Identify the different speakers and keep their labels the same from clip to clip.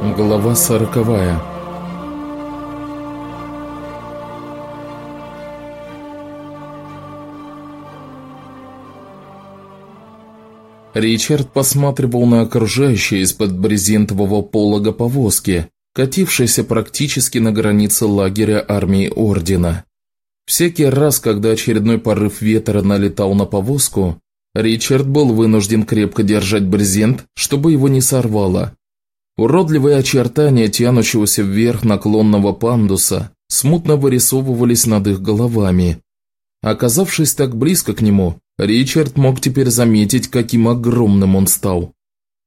Speaker 1: Глава сороковая Ричард посматривал на окружающее из-под брезентового полога повозки, катившейся практически на границе лагеря армии Ордена. Всякий раз, когда очередной порыв ветра налетал на повозку, Ричард был вынужден крепко держать брезент, чтобы его не сорвало. Уродливые очертания тянущегося вверх наклонного пандуса смутно вырисовывались над их головами. Оказавшись так близко к нему, Ричард мог теперь заметить, каким огромным он стал.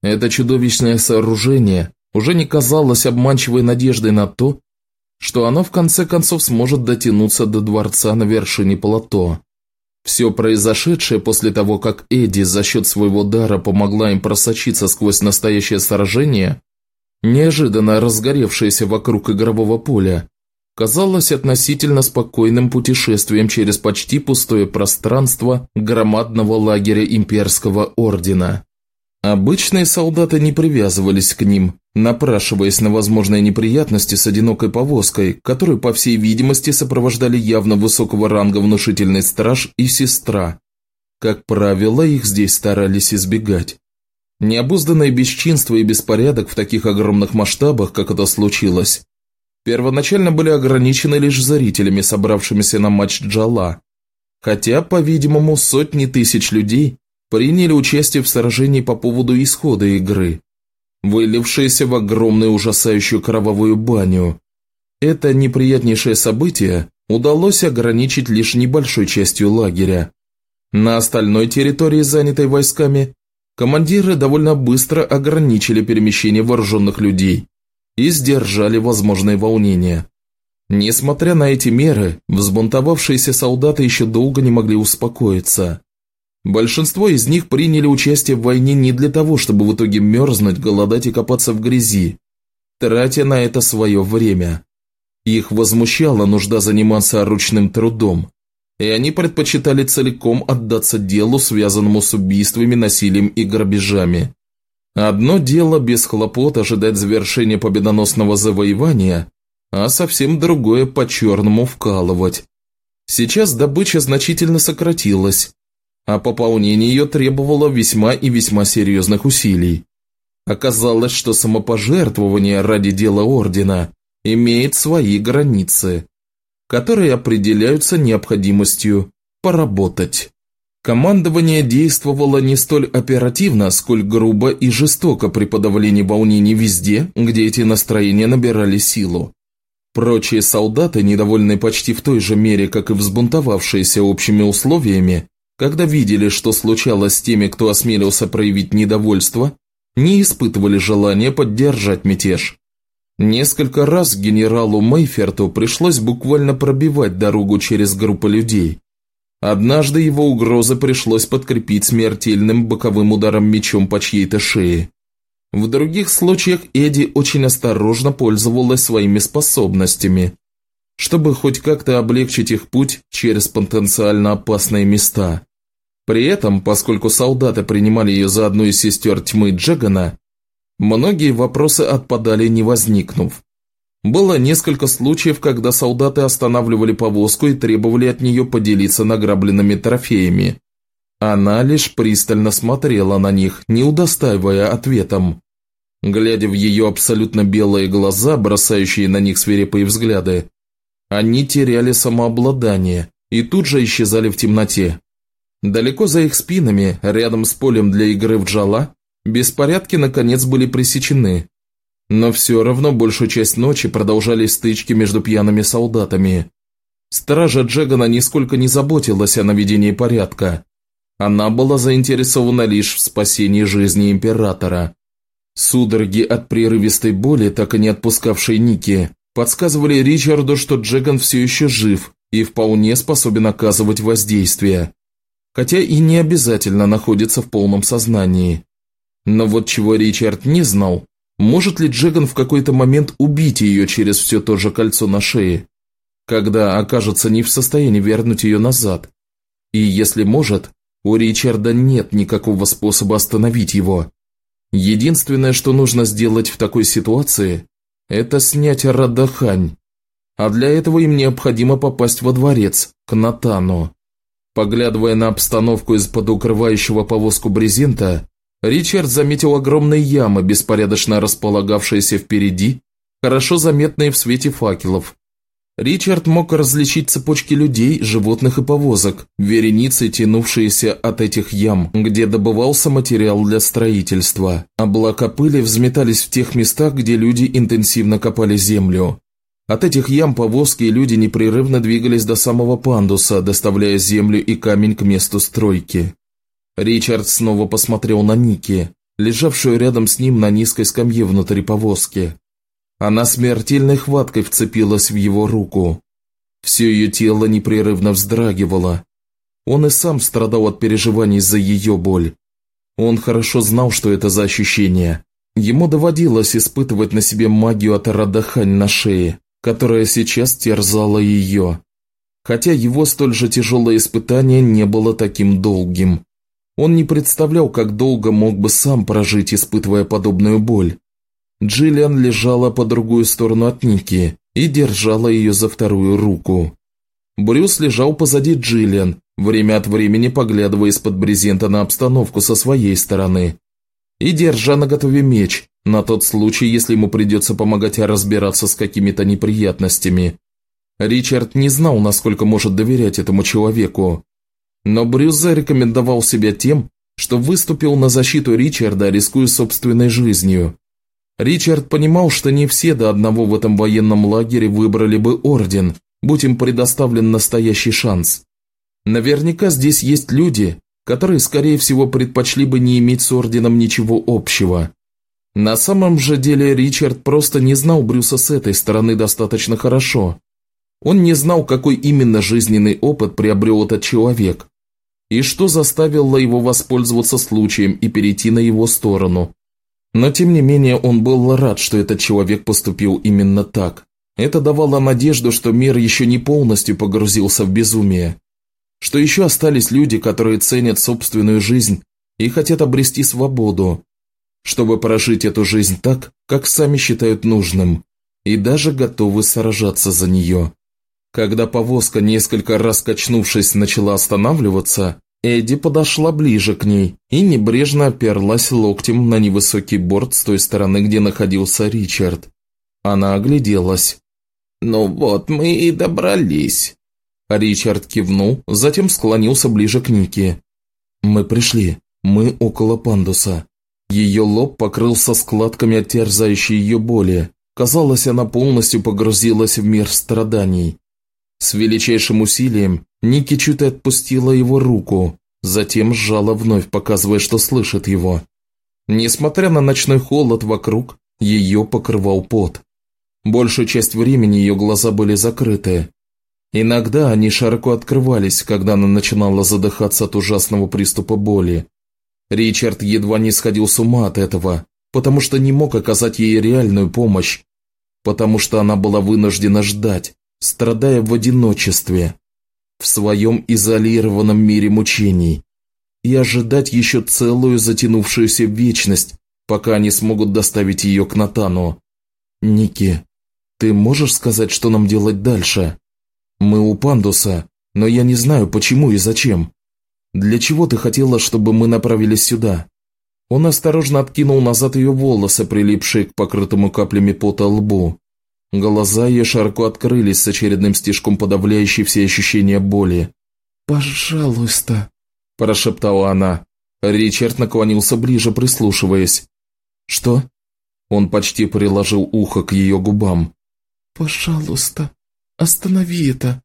Speaker 1: Это чудовищное сооружение уже не казалось обманчивой надеждой на то, что оно в конце концов сможет дотянуться до дворца на вершине плато. Все произошедшее после того, как Эдди за счет своего дара помогла им просочиться сквозь настоящее сражение, неожиданно разгоревшееся вокруг игрового поля, казалось относительно спокойным путешествием через почти пустое пространство громадного лагеря имперского ордена. Обычные солдаты не привязывались к ним, напрашиваясь на возможные неприятности с одинокой повозкой, которую, по всей видимости, сопровождали явно высокого ранга внушительный страж и сестра. Как правило, их здесь старались избегать. Необузданное бесчинство и беспорядок в таких огромных масштабах, как это случилось, первоначально были ограничены лишь зрителями, собравшимися на матч Джала, хотя, по-видимому, сотни тысяч людей приняли участие в сражении по поводу исхода игры вылившееся в огромную ужасающую кровавую баню. Это неприятнейшее событие удалось ограничить лишь небольшой частью лагеря. На остальной территории, занятой войсками, командиры довольно быстро ограничили перемещение вооруженных людей и сдержали возможные волнения. Несмотря на эти меры, взбунтовавшиеся солдаты еще долго не могли успокоиться. Большинство из них приняли участие в войне не для того, чтобы в итоге мерзнуть, голодать и копаться в грязи, тратя на это свое время. Их возмущала нужда заниматься ручным трудом, и они предпочитали целиком отдаться делу, связанному с убийствами, насилием и грабежами. Одно дело без хлопот ожидать завершения победоносного завоевания, а совсем другое по-черному вкалывать. Сейчас добыча значительно сократилась, а пополнение ее требовало весьма и весьма серьезных усилий. Оказалось, что самопожертвование ради дела Ордена имеет свои границы, которые определяются необходимостью поработать. Командование действовало не столь оперативно, сколь грубо и жестоко при подавлении волнений везде, где эти настроения набирали силу. Прочие солдаты, недовольные почти в той же мере, как и взбунтовавшиеся общими условиями, когда видели, что случалось с теми, кто осмелился проявить недовольство, не испытывали желания поддержать мятеж. Несколько раз генералу Мейферту пришлось буквально пробивать дорогу через группы людей. Однажды его угрозы пришлось подкрепить смертельным боковым ударом мечом по чьей-то шее. В других случаях Эдди очень осторожно пользовалась своими способностями, чтобы хоть как-то облегчить их путь через потенциально опасные места. При этом, поскольку солдаты принимали ее за одну из сестер тьмы Джагана, многие вопросы отпадали не возникнув. Было несколько случаев, когда солдаты останавливали повозку и требовали от нее поделиться награбленными трофеями. Она лишь пристально смотрела на них, не удостаивая ответом. Глядя в ее абсолютно белые глаза, бросающие на них свирепые взгляды, они теряли самообладание и тут же исчезали в темноте. Далеко за их спинами, рядом с полем для игры в джала, беспорядки наконец были пресечены. Но все равно большую часть ночи продолжались стычки между пьяными солдатами. Стража Джегана нисколько не заботилась о наведении порядка. Она была заинтересована лишь в спасении жизни Императора. Судороги от прерывистой боли, так и не отпускавшей Ники, подсказывали Ричарду, что Джеган все еще жив и вполне способен оказывать воздействие, хотя и не обязательно находится в полном сознании. Но вот чего Ричард не знал, может ли Джеган в какой-то момент убить ее через все то же кольцо на шее, когда окажется не в состоянии вернуть ее назад. И если может, у Ричарда нет никакого способа остановить его. Единственное, что нужно сделать в такой ситуации, это снять Радахань. А для этого им необходимо попасть во дворец, к Натану. Поглядывая на обстановку из-под укрывающего повозку брезента, Ричард заметил огромные ямы, беспорядочно располагавшиеся впереди, хорошо заметные в свете факелов. Ричард мог различить цепочки людей, животных и повозок, вереницы, тянувшиеся от этих ям, где добывался материал для строительства. Облака пыли взметались в тех местах, где люди интенсивно копали землю. От этих ям повозки и люди непрерывно двигались до самого пандуса, доставляя землю и камень к месту стройки. Ричард снова посмотрел на Ники, лежавшую рядом с ним на низкой скамье внутри повозки. Она смертельной хваткой вцепилась в его руку. Все ее тело непрерывно вздрагивало. Он и сам страдал от переживаний за ее боль. Он хорошо знал, что это за ощущение. Ему доводилось испытывать на себе магию от Радахань на шее, которая сейчас терзала ее. Хотя его столь же тяжелое испытание не было таким долгим. Он не представлял, как долго мог бы сам прожить, испытывая подобную боль. Джиллиан лежала по другую сторону от Ники и держала ее за вторую руку. Брюс лежал позади Джиллиан, время от времени поглядывая из-под брезента на обстановку со своей стороны и держа на готове меч, на тот случай, если ему придется помогать разбираться с какими-то неприятностями. Ричард не знал, насколько может доверять этому человеку, но Брюс зарекомендовал себя тем, что выступил на защиту Ричарда, рискуя собственной жизнью. Ричард понимал, что не все до одного в этом военном лагере выбрали бы орден, будь им предоставлен настоящий шанс. Наверняка здесь есть люди, которые, скорее всего, предпочли бы не иметь с орденом ничего общего. На самом же деле Ричард просто не знал Брюса с этой стороны достаточно хорошо. Он не знал, какой именно жизненный опыт приобрел этот человек, и что заставило его воспользоваться случаем и перейти на его сторону. Но тем не менее он был рад, что этот человек поступил именно так. Это давало надежду, что мир еще не полностью погрузился в безумие. Что еще остались люди, которые ценят собственную жизнь и хотят обрести свободу, чтобы прожить эту жизнь так, как сами считают нужным, и даже готовы сражаться за нее. Когда повозка, несколько раз качнувшись, начала останавливаться, Эдди подошла ближе к ней и небрежно оперлась локтем на невысокий борт с той стороны, где находился Ричард. Она огляделась. «Ну вот мы и добрались». Ричард кивнул, затем склонился ближе к Нике. «Мы пришли. Мы около пандуса». Ее лоб покрылся складками от терзающей ее боли. Казалось, она полностью погрузилась в мир страданий. С величайшим усилием Ники чуть отпустила его руку, затем сжала вновь, показывая, что слышит его. Несмотря на ночной холод вокруг, ее покрывал пот. Большую часть времени ее глаза были закрыты. Иногда они широко открывались, когда она начинала задыхаться от ужасного приступа боли. Ричард едва не сходил с ума от этого, потому что не мог оказать ей реальную помощь, потому что она была вынуждена ждать, страдая в одиночестве, в своем изолированном мире мучений, и ожидать еще целую затянувшуюся вечность, пока они смогут доставить ее к Натану. «Ники, ты можешь сказать, что нам делать дальше? Мы у Пандуса, но я не знаю, почему и зачем. Для чего ты хотела, чтобы мы направились сюда?» Он осторожно откинул назад ее волосы, прилипшие к покрытому каплями пота лбу. Глаза ее широко открылись с очередным стежком, подавляющей все ощущения боли. «Пожалуйста», – прошептала она. Ричард наклонился ближе, прислушиваясь. «Что?» Он почти приложил ухо к ее губам. «Пожалуйста, останови это.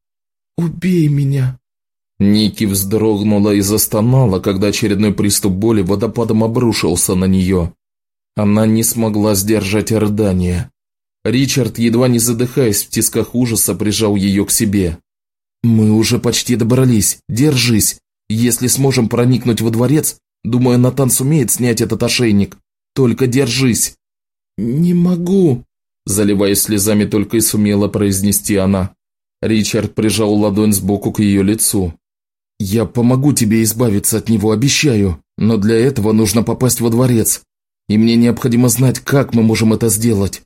Speaker 1: Убей меня». Ники вздрогнула и застонала, когда очередной приступ боли водопадом обрушился на нее. Она не смогла сдержать рыдания. Ричард, едва не задыхаясь в тисках ужаса, прижал ее к себе. «Мы уже почти добрались. Держись. Если сможем проникнуть во дворец, думаю, Натан сумеет снять этот ошейник. Только держись». «Не могу», – заливаясь слезами, только и сумела произнести она. Ричард прижал ладонь сбоку к ее лицу. «Я помогу тебе избавиться от него, обещаю, но для этого нужно попасть во дворец. И мне необходимо знать, как мы можем это сделать».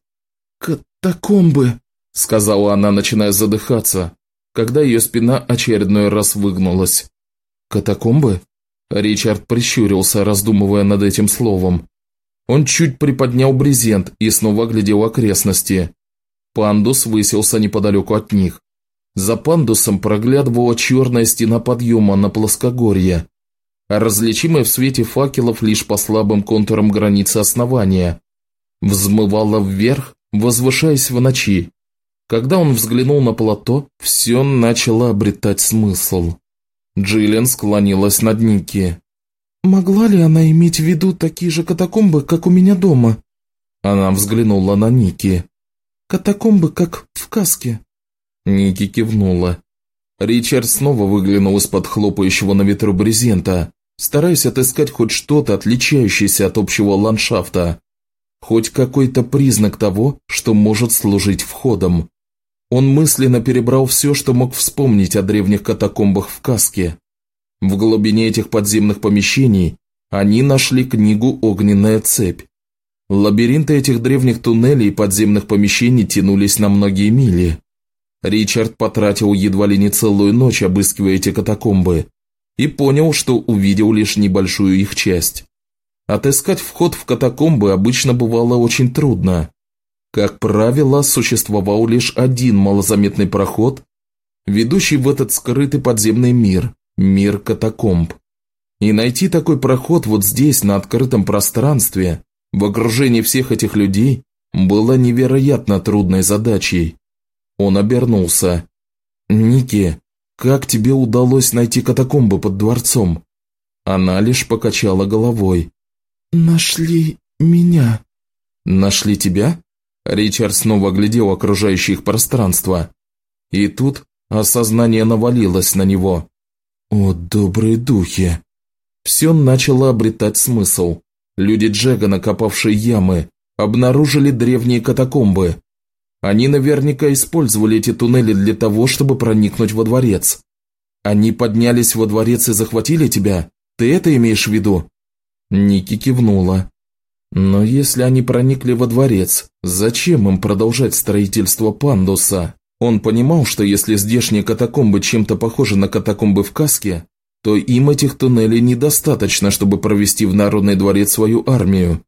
Speaker 2: «Катакомбы», –
Speaker 1: сказала она, начиная задыхаться, когда ее спина очередной раз выгнулась. «Катакомбы?» Ричард прищурился, раздумывая над этим словом. Он чуть приподнял брезент и снова глядел окрестности. Пандус высился неподалеку от них. За пандусом проглядывала черная стена подъема на плоскогорье, различимая в свете факелов лишь по слабым контурам границы основания. Взмывала вверх, возвышаясь в ночи. Когда он взглянул на плато, все начало обретать смысл. Джиллиан склонилась над Ники.
Speaker 2: «Могла ли она иметь в виду такие же катакомбы, как у меня дома?»
Speaker 1: Она взглянула на Ники.
Speaker 2: «Катакомбы, как в каске».
Speaker 1: Ники кивнула. Ричард снова выглянул из-под хлопающего на ветру брезента, стараясь отыскать хоть что-то, отличающееся от общего ландшафта. Хоть какой-то признак того, что может служить входом. Он мысленно перебрал все, что мог вспомнить о древних катакомбах в Каске. В глубине этих подземных помещений они нашли книгу «Огненная цепь». Лабиринты этих древних туннелей и подземных помещений тянулись на многие мили. Ричард потратил едва ли не целую ночь, обыскивая эти катакомбы, и понял, что увидел лишь небольшую их часть. Отыскать вход в катакомбы обычно бывало очень трудно. Как правило, существовал лишь один малозаметный проход, ведущий в этот скрытый подземный мир, мир катакомб. И найти такой проход вот здесь, на открытом пространстве, в окружении всех этих людей, было невероятно трудной задачей. Он обернулся. «Ники, как тебе удалось найти катакомбы под дворцом?» Она лишь покачала головой.
Speaker 2: «Нашли меня».
Speaker 1: «Нашли тебя?» Ричард снова глядел окружающее их пространство. И тут осознание навалилось на него. «О, добрые духи!» Все начало обретать смысл. Люди Джега, накопавшие ямы, обнаружили древние катакомбы. Они наверняка использовали эти туннели для того, чтобы проникнуть во дворец. Они поднялись во дворец и захватили тебя? Ты это имеешь в виду? Ники кивнула. Но если они проникли во дворец, зачем им продолжать строительство пандуса? Он понимал, что если здешние катакомбы чем-то похожи на катакомбы в Каске, то им этих туннелей недостаточно, чтобы провести в Народный дворец свою армию.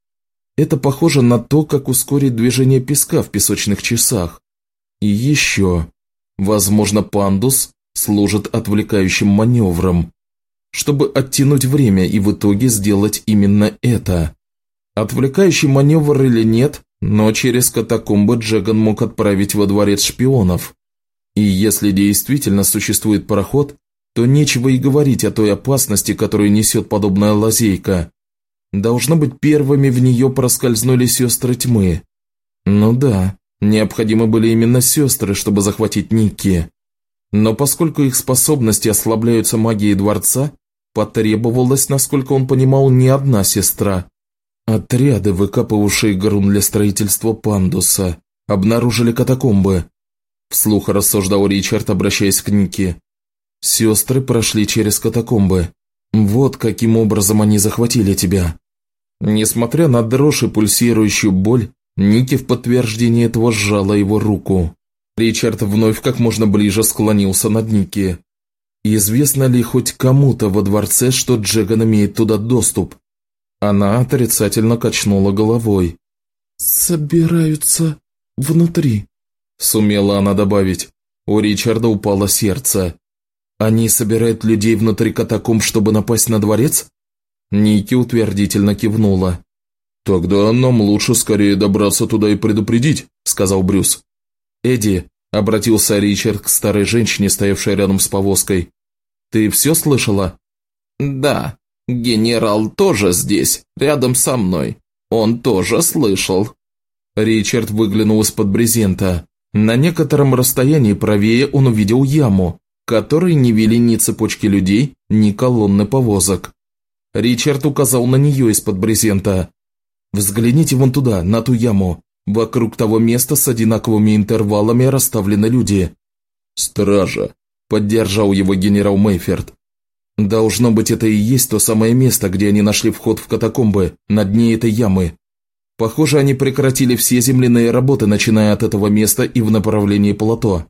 Speaker 1: Это похоже на то, как ускорить движение песка в песочных часах. И еще, возможно, пандус служит отвлекающим маневром, чтобы оттянуть время и в итоге сделать именно это. Отвлекающий маневр или нет, но через катакомбы Джеган мог отправить во дворец шпионов. И если действительно существует пароход, то нечего и говорить о той опасности, которую несет подобная лазейка. Должно быть, первыми в нее проскользнули сестры тьмы. Ну да, необходимы были именно сестры, чтобы захватить Никки. Но поскольку их способности ослабляются магией дворца, потребовалась, насколько он понимал, не одна сестра. Отряды, выкапывавшие грунт для строительства пандуса, обнаружили катакомбы. Вслух рассуждал Ричард, обращаясь к Нике. Сестры прошли через катакомбы. Вот каким образом они захватили тебя. Несмотря на дрожь и пульсирующую боль, Ники в подтверждение этого сжала его руку. Ричард вновь как можно ближе склонился над Ники. Известно ли хоть кому-то во дворце, что Джеган имеет туда доступ? Она отрицательно качнула головой.
Speaker 2: «Собираются внутри», – сумела она добавить.
Speaker 1: У Ричарда упало сердце. «Они собирают людей внутри катакомб, чтобы напасть на дворец?» Ники утвердительно кивнула. «Тогда нам лучше скорее добраться туда и предупредить», – сказал Брюс. «Эдди», – обратился Ричард к старой женщине, стоявшей рядом с повозкой. «Ты все слышала?»
Speaker 3: «Да», Генерал тоже здесь, рядом со мной. Он тоже слышал».
Speaker 1: Ричард выглянул из-под брезента. На некотором расстоянии правее он увидел яму, которой не вели ни цепочки людей, ни колонны повозок. Ричард указал на нее из-под брезента. «Взгляните вон туда, на ту яму. Вокруг того места с одинаковыми интервалами расставлены люди».
Speaker 3: «Стража», –
Speaker 1: поддержал его генерал Мейферт. Должно быть, это и есть то самое место, где они нашли вход в катакомбы, на дне этой ямы, Похоже, они прекратили все земляные работы, начиная от этого места и в направлении плато.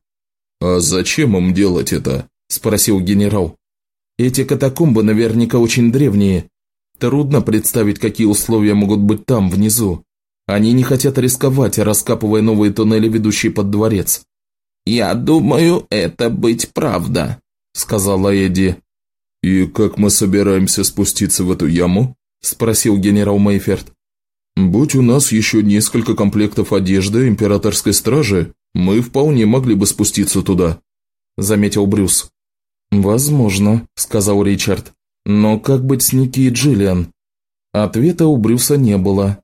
Speaker 4: «А зачем им делать это?» – спросил генерал.
Speaker 1: «Эти катакомбы наверняка очень древние. Трудно представить, какие условия могут быть там, внизу. Они не хотят рисковать, раскапывая новые туннели, ведущие под дворец».
Speaker 3: «Я думаю, это быть правда», – сказала Эдди.
Speaker 4: «И как мы собираемся спуститься в эту яму?» – спросил генерал Мейферт. «Будь у нас еще несколько комплектов одежды императорской стражи, мы вполне могли бы спуститься туда», – заметил Брюс.
Speaker 1: «Возможно», – сказал Ричард. «Но как быть с Ники и Джиллиан?» Ответа у Брюса не было.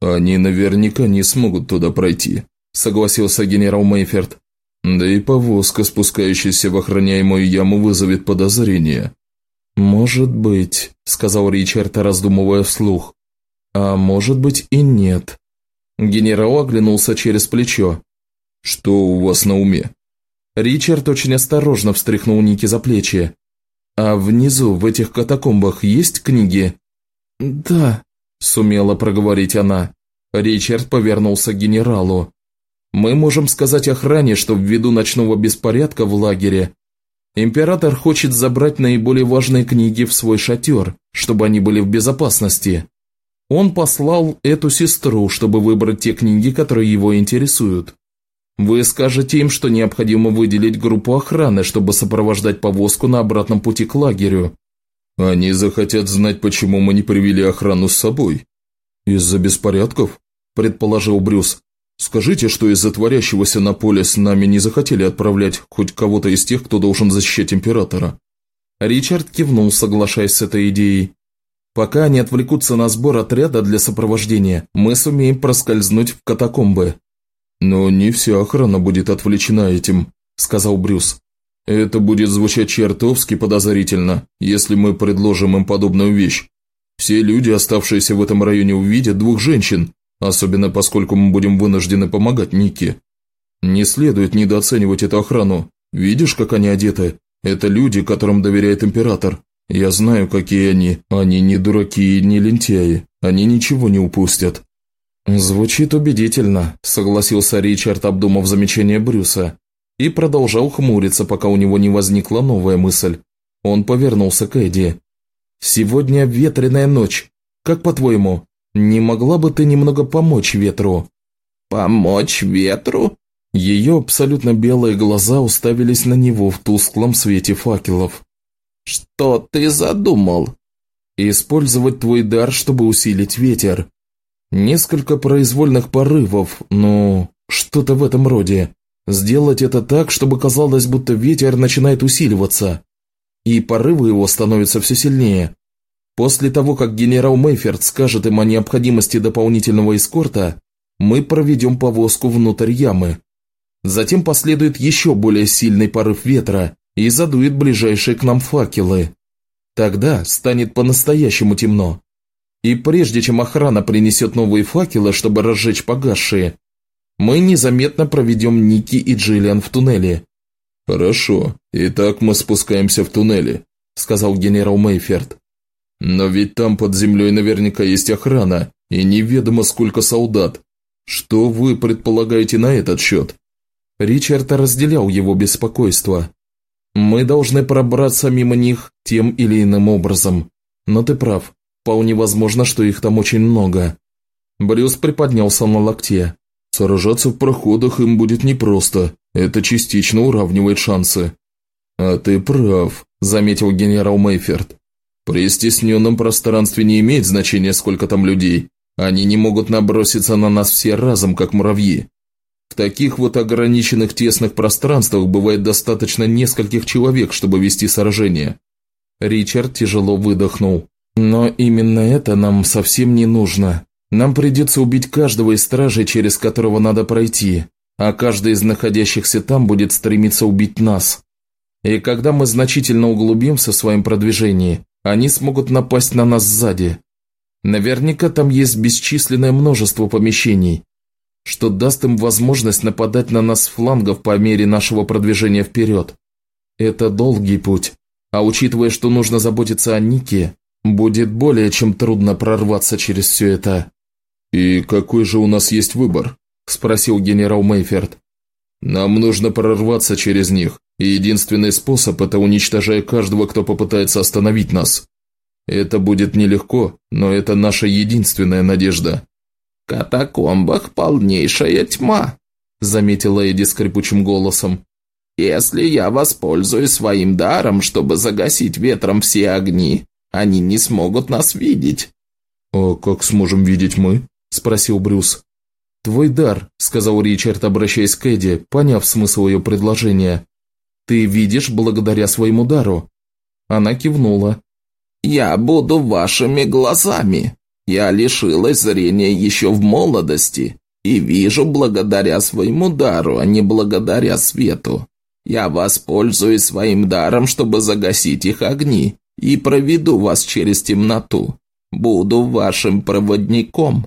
Speaker 4: «Они наверняка не смогут туда пройти», – согласился генерал Мейферт. «Да и повозка, спускающаяся в охраняемую яму, вызовет подозрение».
Speaker 1: «Может быть», – сказал Ричард, раздумывая вслух. А может быть и нет. Генерал оглянулся через плечо.
Speaker 4: «Что у вас на уме?»
Speaker 1: Ричард очень осторожно встряхнул Ники за плечи. «А внизу, в этих катакомбах, есть книги?»
Speaker 2: «Да», –
Speaker 1: сумела проговорить она. Ричард повернулся к генералу. «Мы можем сказать охране, что ввиду ночного беспорядка в лагере император хочет забрать наиболее важные книги в свой шатер, чтобы они были в безопасности. Он послал эту сестру, чтобы выбрать те книги, которые его интересуют. Вы скажете им, что необходимо выделить группу охраны, чтобы сопровождать повозку на обратном пути к лагерю.
Speaker 4: Они захотят знать, почему мы не привели охрану с собой. Из-за беспорядков, предположил Брюс. Скажите, что из-за творящегося на поле с нами не захотели отправлять хоть кого-то из тех, кто должен защищать императора.
Speaker 1: Ричард кивнул, соглашаясь с этой идеей. Пока они отвлекутся на сбор отряда для сопровождения, мы сумеем проскользнуть в катакомбы».
Speaker 4: «Но не вся охрана будет отвлечена этим», – сказал Брюс. «Это будет звучать чертовски подозрительно, если мы предложим им подобную вещь. Все люди, оставшиеся в этом районе, увидят двух женщин, особенно поскольку мы будем вынуждены помогать Нике. Не следует недооценивать эту охрану. Видишь, как они одеты? Это люди, которым доверяет император. Я знаю, какие они. Они не дураки и не лентяи. Они ничего не упустят».
Speaker 1: «Звучит убедительно», – согласился Ричард, обдумав замечание Брюса, и продолжал хмуриться, пока у него не возникла новая мысль. Он повернулся к Эдди. «Сегодня ветреная ночь. Как по-твоему, не могла бы ты немного помочь ветру?»
Speaker 3: «Помочь ветру?»
Speaker 1: Ее абсолютно белые глаза уставились на него в тусклом свете факелов.
Speaker 3: «Что ты задумал?»
Speaker 1: «Использовать твой дар, чтобы усилить ветер. Несколько произвольных порывов, ну, что-то в этом роде. Сделать это так, чтобы казалось, будто ветер начинает усиливаться, и порывы его становятся все сильнее. После того, как генерал Мейферт скажет им о необходимости дополнительного эскорта, мы проведем повозку внутрь ямы. Затем последует еще более сильный порыв ветра, и задует ближайшие к нам факелы. Тогда станет по-настоящему темно. И прежде чем охрана принесет новые факелы, чтобы разжечь погасшие, мы незаметно проведем Ники и Джиллиан в туннеле.
Speaker 4: «Хорошо, итак мы спускаемся в туннеле», – сказал генерал Мейферт. «Но ведь там под землей наверняка есть охрана, и неведомо сколько солдат. Что вы предполагаете на этот счет?»
Speaker 1: Ричард разделял его беспокойство. Мы должны пробраться мимо них тем или иным образом. Но ты прав, вполне возможно, что их там очень много. Брюс приподнялся на локте.
Speaker 4: Сражаться в проходах им будет непросто, это частично уравнивает шансы. А ты прав, заметил генерал Мейферт. При стесненном пространстве не имеет значения, сколько там людей. Они не могут наброситься на нас все разом, как муравьи. В таких вот ограниченных тесных пространствах бывает достаточно нескольких человек, чтобы вести сражение.
Speaker 1: Ричард тяжело выдохнул. Но именно это нам совсем не нужно. Нам придется убить каждого из стражей, через которого надо пройти, а каждый из находящихся там будет стремиться убить нас. И когда мы значительно углубимся в своем продвижении, они смогут напасть на нас сзади. Наверняка там есть бесчисленное множество помещений, что даст им возможность нападать на нас с флангов по мере нашего продвижения вперед. Это долгий путь, а учитывая, что нужно заботиться о Нике, будет более чем трудно прорваться через все это.
Speaker 4: «И какой же у нас есть выбор?» – спросил генерал Мейферт. «Нам нужно прорваться через них, и единственный способ – это уничтожая каждого, кто попытается остановить нас. Это будет нелегко, но это наша единственная надежда».
Speaker 3: «В катакомбах полнейшая тьма», – заметила Эдди скрипучим голосом. «Если я воспользуюсь своим даром, чтобы загасить ветром все огни, они не смогут нас видеть».
Speaker 4: «А как сможем видеть мы?» – спросил Брюс.
Speaker 1: «Твой дар», – сказал Ричард, обращаясь к Эдди, поняв смысл ее предложения. «Ты видишь благодаря своему дару». Она кивнула.
Speaker 3: «Я буду вашими глазами. Я лишилась зрения еще в молодости и вижу благодаря своему дару, а не благодаря свету. Я воспользуюсь своим даром, чтобы загасить их огни, и проведу вас через темноту. Буду вашим проводником.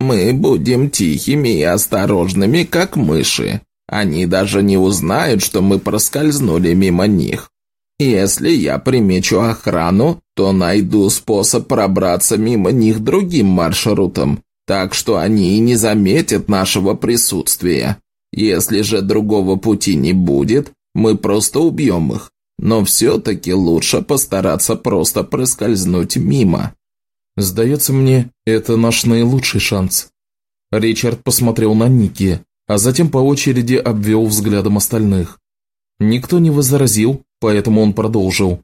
Speaker 3: Мы будем тихими и осторожными, как мыши. Они даже не узнают, что мы проскользнули мимо них. Если я примечу охрану, то найду способ пробраться мимо них другим маршрутом, так что они и не заметят нашего присутствия. Если же другого пути не будет, мы просто убьем их. Но все-таки лучше постараться просто проскользнуть мимо.
Speaker 1: «Сдается мне, это наш наилучший шанс». Ричард посмотрел на Ники, а затем по очереди обвел взглядом остальных. Никто не возразил, поэтому он продолжил.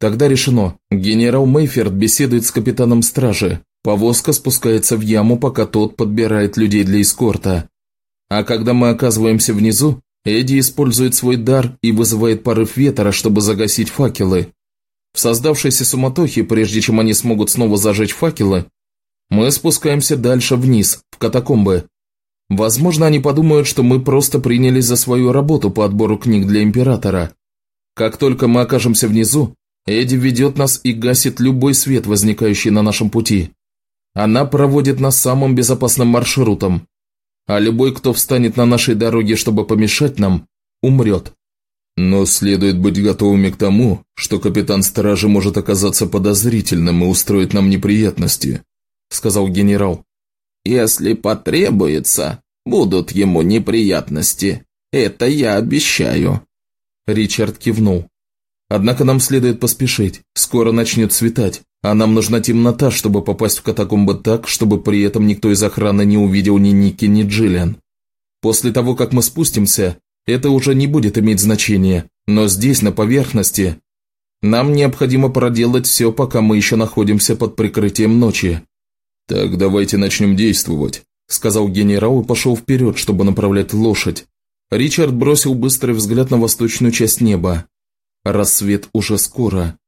Speaker 1: Тогда решено. Генерал Мейферд беседует с капитаном стражи. Повозка спускается в яму, пока тот подбирает людей для эскорта. А когда мы оказываемся внизу, Эдди использует свой дар и вызывает порыв ветра, чтобы загасить факелы. В создавшейся суматохе, прежде чем они смогут снова зажечь факелы, мы спускаемся дальше вниз, в катакомбы. Возможно, они подумают, что мы просто принялись за свою работу по отбору книг для Императора. Как только мы окажемся внизу, Эдди ведет нас и гасит любой свет, возникающий на нашем пути. Она проводит нас самым безопасным маршрутом. А любой, кто встанет на нашей дороге, чтобы помешать нам, умрет.
Speaker 4: Но следует быть готовыми к тому, что капитан стражи может оказаться подозрительным и устроить нам неприятности», – сказал генерал.
Speaker 3: «Если потребуется, будут ему неприятности. Это я обещаю».
Speaker 1: Ричард кивнул. «Однако нам следует поспешить. Скоро начнет светать, а нам нужна темнота, чтобы попасть в катакомбы так, чтобы при этом никто из охраны не увидел ни Ники, ни Джиллиан. После того, как мы спустимся, это уже не будет иметь значения, но здесь, на поверхности, нам необходимо проделать все, пока мы еще находимся под прикрытием ночи».
Speaker 4: «Так давайте начнем действовать», – сказал генерал и пошел вперед, чтобы направлять лошадь.
Speaker 1: Ричард бросил быстрый взгляд на восточную часть неба. Рассвет уже скоро.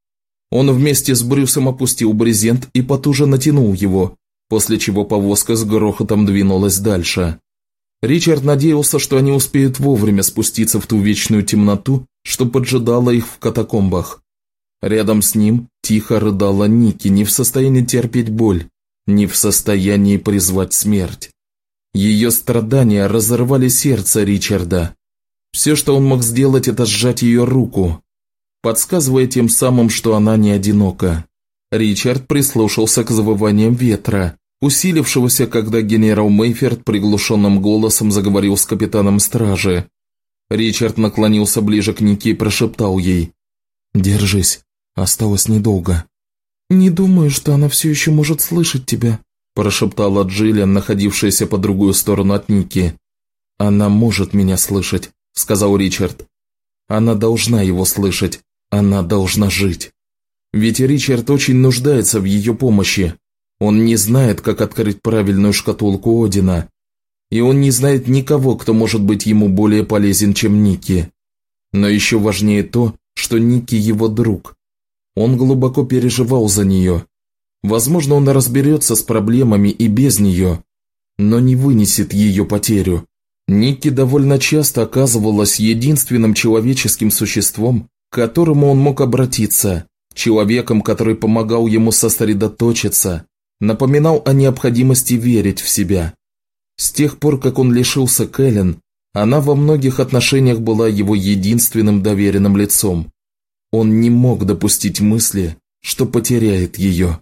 Speaker 1: Он вместе с Брюсом опустил брезент и потуже натянул его, после чего повозка с грохотом двинулась дальше. Ричард надеялся, что они успеют вовремя спуститься в ту вечную темноту, что поджидала их в катакомбах. Рядом с ним тихо рыдала Ники, не в состоянии терпеть боль, не в состоянии призвать смерть. Ее страдания разорвали сердце Ричарда. Все, что он мог сделать, это сжать ее руку, подсказывая тем самым, что она не одинока. Ричард прислушался к завываниям ветра, усилившегося, когда генерал Мейферт приглушенным голосом заговорил с капитаном стражи. Ричард наклонился ближе к Нике и прошептал ей. «Держись, осталось недолго».
Speaker 2: «Не думаю, что она все еще может слышать тебя»,
Speaker 1: прошептала Джиллиан, находившаяся по другую сторону от Ники. «Она может меня слышать», – сказал Ричард. «Она должна его слышать, она должна жить. Ведь Ричард очень нуждается в ее помощи, он не знает, как открыть правильную шкатулку Одина. И он не знает никого, кто может быть ему более полезен, чем Ники. Но еще важнее то, что Ники его друг. Он глубоко переживал за нее. Возможно, он разберется с проблемами и без нее, но не вынесет ее потерю. Ники довольно часто оказывалась единственным человеческим существом, к которому он мог обратиться, человеком, который помогал ему сосредоточиться, напоминал о необходимости верить в себя. С тех пор, как он лишился Кэлен, она во многих отношениях была его единственным доверенным лицом. Он не мог допустить мысли, что потеряет ее.